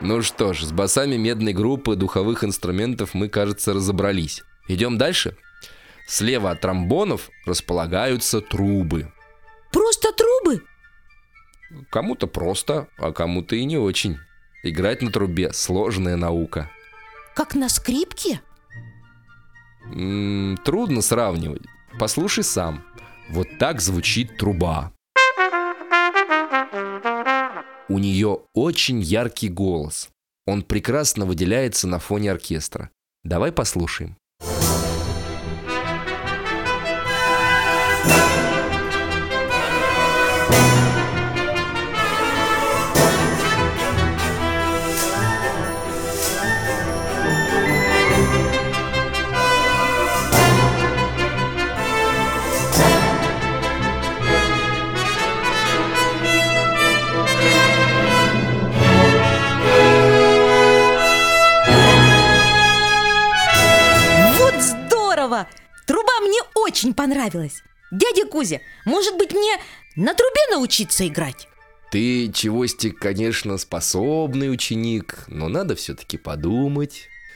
Ну что ж, с басами медной группы духовых инструментов мы, кажется, разобрались. Идем дальше. Слева от тромбонов располагаются трубы. Просто трубы? Кому-то просто, а кому-то и не очень. Играть на трубе сложная наука. Как на скрипке? М -м, трудно сравнивать. Послушай сам. Вот так звучит труба. У нее очень яркий голос. Он прекрасно выделяется на фоне оркестра. Давай послушаем. Здорово! Труба мне очень понравилась Дядя Кузя, может быть мне на трубе научиться играть? Ты, Чевостик, конечно, способный ученик, но надо все-таки подумать.